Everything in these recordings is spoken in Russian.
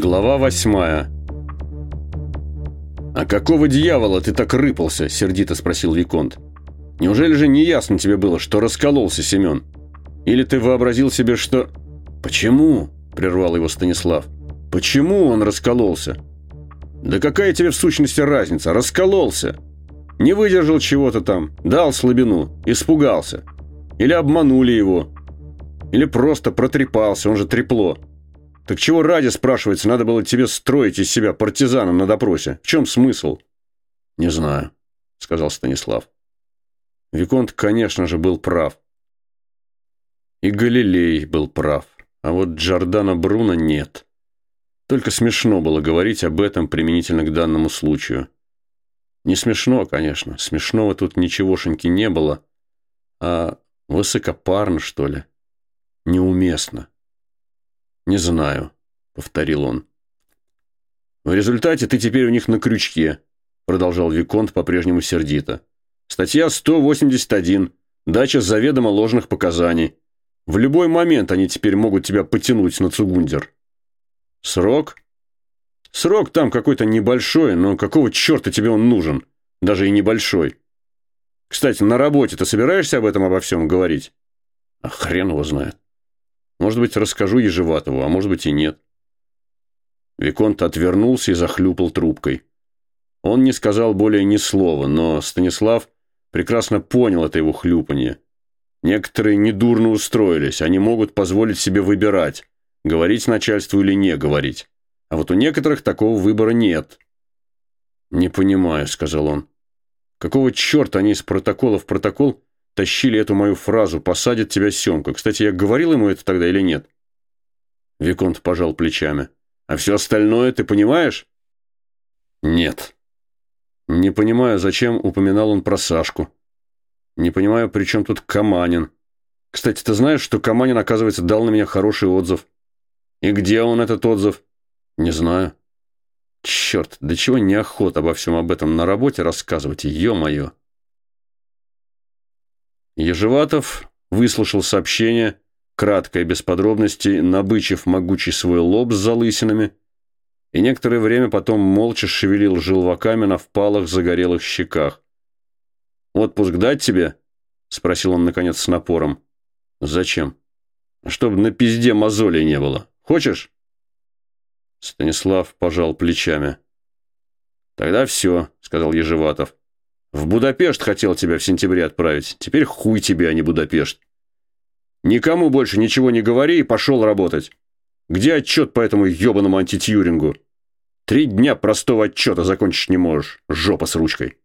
Глава восьмая. «А какого дьявола ты так рыпался?» – сердито спросил Виконт. «Неужели же не ясно тебе было, что раскололся Семен? Или ты вообразил себе, что...» «Почему?» – прервал его Станислав. «Почему он раскололся?» «Да какая тебе в сущности разница? Раскололся!» Не выдержал чего-то там, дал слабину, испугался. Или обманули его. Или просто протрепался, он же трепло. Так чего ради, спрашивается, надо было тебе строить из себя партизана на допросе? В чем смысл? Не знаю, сказал Станислав. Виконт, конечно же, был прав. И Галилей был прав. А вот Джордана Бруно нет. Только смешно было говорить об этом применительно к данному случаю. Не смешно, конечно. Смешного тут ничегошеньки не было. А высокопарно, что ли? Неуместно. «Не знаю», — повторил он. «В результате ты теперь у них на крючке», — продолжал Виконт по-прежнему сердито. «Статья 181. Дача заведомо ложных показаний. В любой момент они теперь могут тебя потянуть на Цугундер». «Срок?» «Срок там какой-то небольшой, но какого черта тебе он нужен? Даже и небольшой. Кстати, на работе ты собираешься об этом обо всем говорить?» «А хрен его знает». Может быть, расскажу Ежеватову, а может быть и нет. Виконт отвернулся и захлюпал трубкой. Он не сказал более ни слова, но Станислав прекрасно понял это его хлюпанье. Некоторые недурно устроились, они могут позволить себе выбирать, говорить начальству или не говорить. А вот у некоторых такого выбора нет. «Не понимаю», — сказал он. «Какого черта они из протокола в протокол тащили эту мою фразу «посадит тебя Семка». Кстати, я говорил ему это тогда или нет? Виконт пожал плечами. А все остальное ты понимаешь? Нет. Не понимаю, зачем упоминал он про Сашку. Не понимаю, при чем тут Каманин. Кстати, ты знаешь, что Каманин, оказывается, дал на меня хороший отзыв? И где он, этот отзыв? Не знаю. Черт, до чего неохота обо всем об этом на работе рассказывать, ё-моё. Ежеватов выслушал сообщение, краткое, без подробностей, набычив могучий свой лоб с залысинами, и некоторое время потом молча шевелил желваками на впалых загорелых щеках. «Отпуск дать тебе?» — спросил он, наконец, с напором. «Зачем?» «Чтобы на пизде мозолей не было. Хочешь?» Станислав пожал плечами. «Тогда все», — сказал Ежеватов. В Будапешт хотел тебя в сентябре отправить. Теперь хуй тебе, а не Будапешт. Никому больше ничего не говори и пошел работать. Где отчет по этому ебаному антитьюрингу? Три дня простого отчета закончить не можешь. Жопа с ручкой.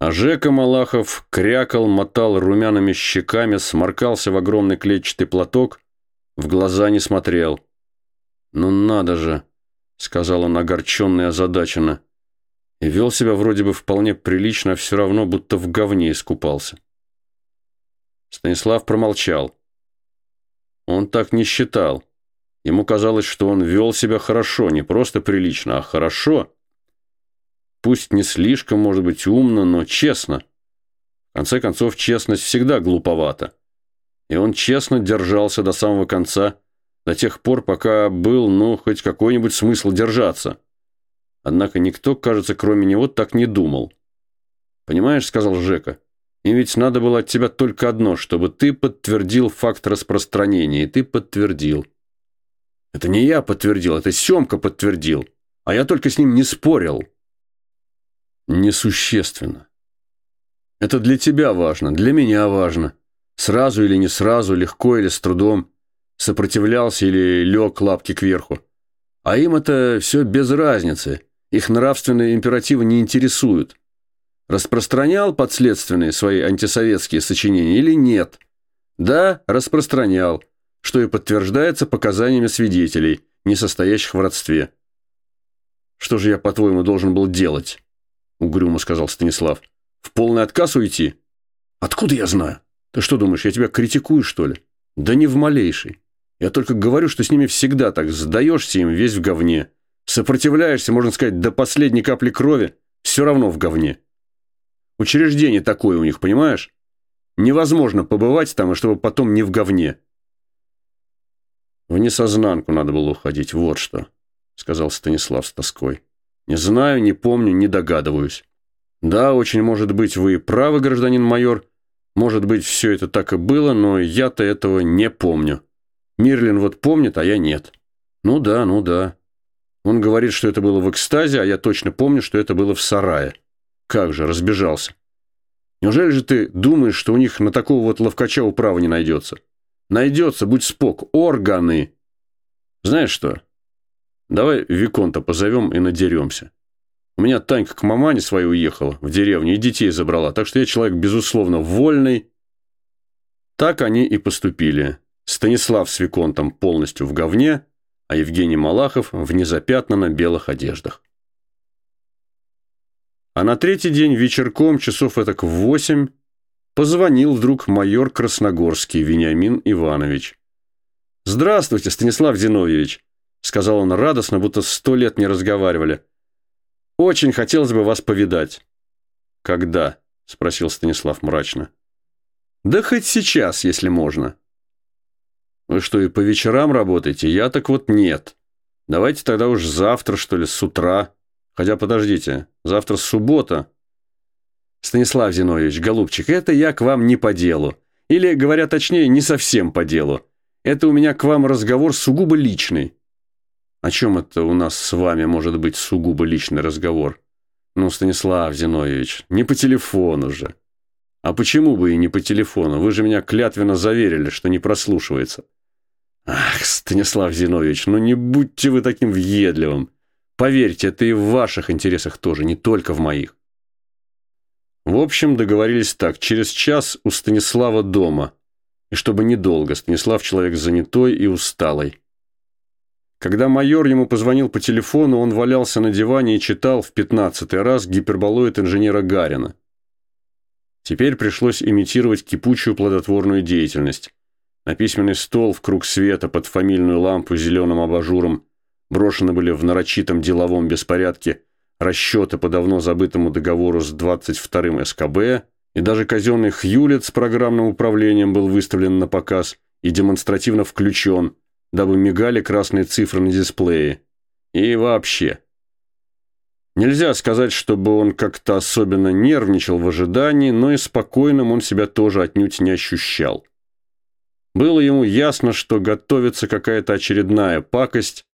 А Жека Малахов крякал, мотал румяными щеками, сморкался в огромный клетчатый платок, в глаза не смотрел. «Ну надо же!» — сказал он огорченно и озадаченно вел себя вроде бы вполне прилично, а все равно будто в говне искупался. Станислав промолчал. Он так не считал. Ему казалось, что он вел себя хорошо, не просто прилично, а хорошо. Пусть не слишком, может быть, умно, но честно. В конце концов, честность всегда глуповата. И он честно держался до самого конца, до тех пор, пока был, ну, хоть какой-нибудь смысл держаться. Однако никто, кажется, кроме него так не думал. «Понимаешь», — сказал Жека, — «им ведь надо было от тебя только одно, чтобы ты подтвердил факт распространения, и ты подтвердил». «Это не я подтвердил, это Семка подтвердил, а я только с ним не спорил». «Несущественно. Это для тебя важно, для меня важно. Сразу или не сразу, легко или с трудом, сопротивлялся или лег лапки кверху. А им это все без разницы». Их нравственные императивы не интересуют. Распространял подследственные свои антисоветские сочинения или нет? Да, распространял, что и подтверждается показаниями свидетелей, не состоящих в родстве. «Что же я, по-твоему, должен был делать?» — угрюмо сказал Станислав. «В полный отказ уйти?» «Откуда я знаю? Ты что думаешь, я тебя критикую, что ли?» «Да не в малейший. Я только говорю, что с ними всегда так, сдаешься им весь в говне. Сопротивляешься, можно сказать, до последней капли крови, все равно в говне. Учреждение такое у них, понимаешь? Невозможно побывать там, и чтобы потом не в говне. В несознанку надо было уходить, вот что, сказал Станислав с тоской. Не знаю, не помню, не догадываюсь. Да, очень может быть, вы правы, гражданин майор. Может быть, все это так и было, но я-то этого не помню. Мирлин вот помнит, а я нет. Ну да, ну да. Он говорит, что это было в экстазе, а я точно помню, что это было в сарае. Как же, разбежался. Неужели же ты думаешь, что у них на такого вот ловкача управа не найдется? Найдется, будь спок. Органы. Знаешь что? Давай Виконта позовем и надеремся. У меня Танька к мамане своей уехала в деревню и детей забрала, так что я человек, безусловно, вольный. Так они и поступили. Станислав с Виконтом полностью в говне, а Евгений Малахов в незапятнанно белых одеждах. А на третий день вечерком, часов этак в восемь, позвонил вдруг майор Красногорский Вениамин Иванович. «Здравствуйте, Станислав Зиновьевич», — сказал он радостно, будто сто лет не разговаривали. «Очень хотелось бы вас повидать». «Когда?» — спросил Станислав мрачно. «Да хоть сейчас, если можно». «Вы что, и по вечерам работаете? Я так вот нет. Давайте тогда уж завтра, что ли, с утра». Хотя, подождите, завтра суббота. Станислав Зиновьевич, голубчик, это я к вам не по делу. Или, говоря точнее, не совсем по делу. Это у меня к вам разговор сугубо личный. О чем это у нас с вами может быть сугубо личный разговор? Ну, Станислав Зиновьевич, не по телефону же. А почему бы и не по телефону? Вы же меня клятвенно заверили, что не прослушивается. Ах, Станислав Зиновьевич, ну не будьте вы таким въедливым. Поверьте, это и в ваших интересах тоже, не только в моих. В общем, договорились так. Через час у Станислава дома. И чтобы недолго. Станислав человек занятой и усталый. Когда майор ему позвонил по телефону, он валялся на диване и читал в пятнадцатый раз гиперболоид инженера Гарина. Теперь пришлось имитировать кипучую плодотворную деятельность. На письменный стол в круг света под фамильную лампу с зеленым абажуром Брошены были в нарочитом деловом беспорядке расчеты по давно забытому договору с 22-м СКБ, и даже казенный Хьюлет с программным управлением был выставлен на показ и демонстративно включен, дабы мигали красные цифры на дисплее. И вообще. Нельзя сказать, чтобы он как-то особенно нервничал в ожидании, но и спокойным он себя тоже отнюдь не ощущал. Было ему ясно, что готовится какая-то очередная пакость,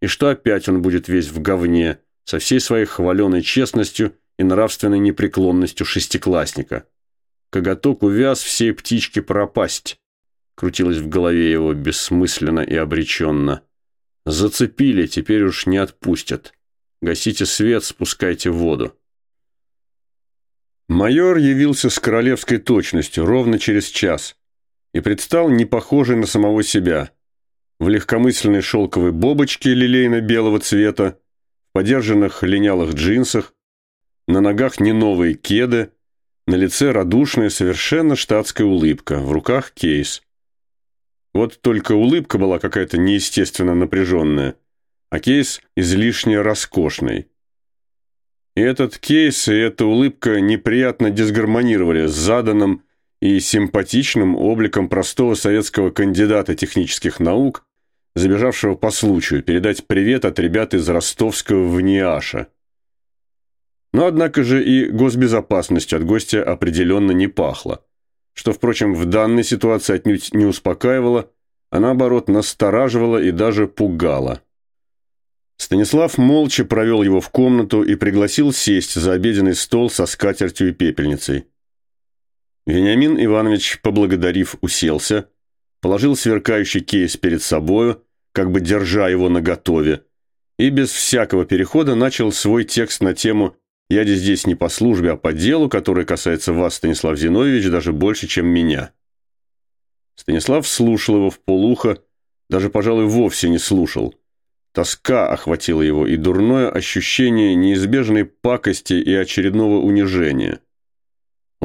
и что опять он будет весь в говне, со всей своей хваленой честностью и нравственной непреклонностью шестиклассника. Коготок увяз всей птички пропасть. Крутилось в голове его бессмысленно и обреченно. Зацепили, теперь уж не отпустят. Гасите свет, спускайте воду. Майор явился с королевской точностью ровно через час и предстал не похожий на самого себя – в легкомысленной шелковой бобочке лилейно-белого цвета, в подержанных линялых джинсах, на ногах не новые кеды, на лице радушная, совершенно штатская улыбка, в руках кейс. Вот только улыбка была какая-то неестественно напряженная, а кейс излишне роскошный. И этот кейс и эта улыбка неприятно дисгармонировали с заданным и симпатичным обликом простого советского кандидата технических наук, забежавшего по случаю, передать привет от ребят из ростовского в Ниаша. Но, однако же, и госбезопасностью от гостя определенно не пахло, что, впрочем, в данной ситуации отнюдь не успокаивало, а наоборот настораживало и даже пугало. Станислав молча провел его в комнату и пригласил сесть за обеденный стол со скатертью и пепельницей. Вениамин Иванович, поблагодарив, уселся, положил сверкающий кейс перед собою, как бы держа его наготове, и без всякого перехода начал свой текст на тему «Я здесь не по службе, а по делу, которое касается вас, Станислав Зиновьевич, даже больше, чем меня». Станислав слушал его в полухо, даже, пожалуй, вовсе не слушал. Тоска охватила его и дурное ощущение неизбежной пакости и очередного унижения.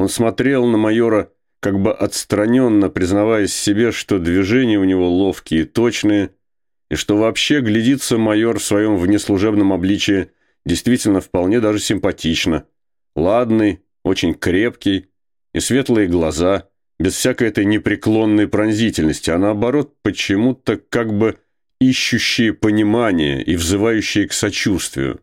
Он смотрел на майора как бы отстраненно признаваясь себе, что движения у него ловкие и точные, и что вообще глядится майор в своем внеслужебном обличии действительно вполне даже симпатично. Ладный, очень крепкий, и светлые глаза, без всякой этой непреклонной пронзительности, а наоборот, почему-то как бы ищущие понимание и взывающие к сочувствию.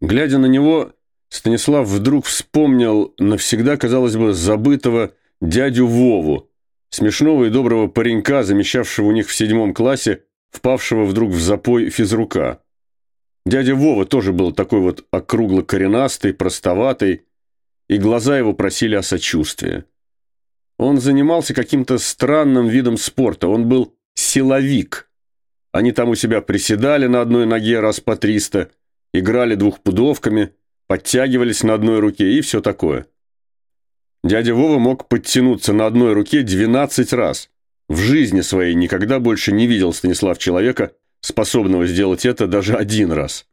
Глядя на него, Станислав вдруг вспомнил навсегда, казалось бы, забытого дядю Вову, смешного и доброго паренька, замещавшего у них в седьмом классе, впавшего вдруг в запой физрука. Дядя Вова тоже был такой вот округло-коренастый, простоватый, и глаза его просили о сочувствии. Он занимался каким-то странным видом спорта, он был силовик. Они там у себя приседали на одной ноге раз по триста, играли двухпудовками, подтягивались на одной руке и все такое. Дядя Вова мог подтянуться на одной руке 12 раз. В жизни своей никогда больше не видел Станислав человека, способного сделать это даже один раз.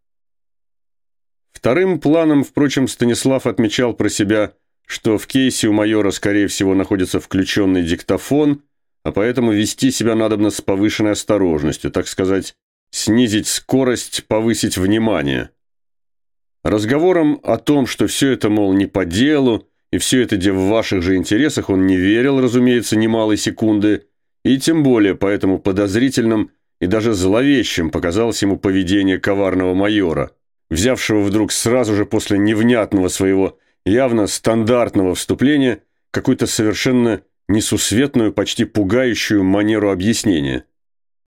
Вторым планом, впрочем, Станислав отмечал про себя, что в кейсе у майора, скорее всего, находится включенный диктофон, а поэтому вести себя надобно с повышенной осторожностью, так сказать, снизить скорость, повысить внимание. Разговором о том, что все это, мол, не по делу, и все это где в ваших же интересах, он не верил, разумеется, немалой секунды, и тем более поэтому подозрительным и даже зловещим показалось ему поведение коварного майора, взявшего вдруг сразу же после невнятного своего явно стандартного вступления какую-то совершенно несусветную, почти пугающую манеру объяснения.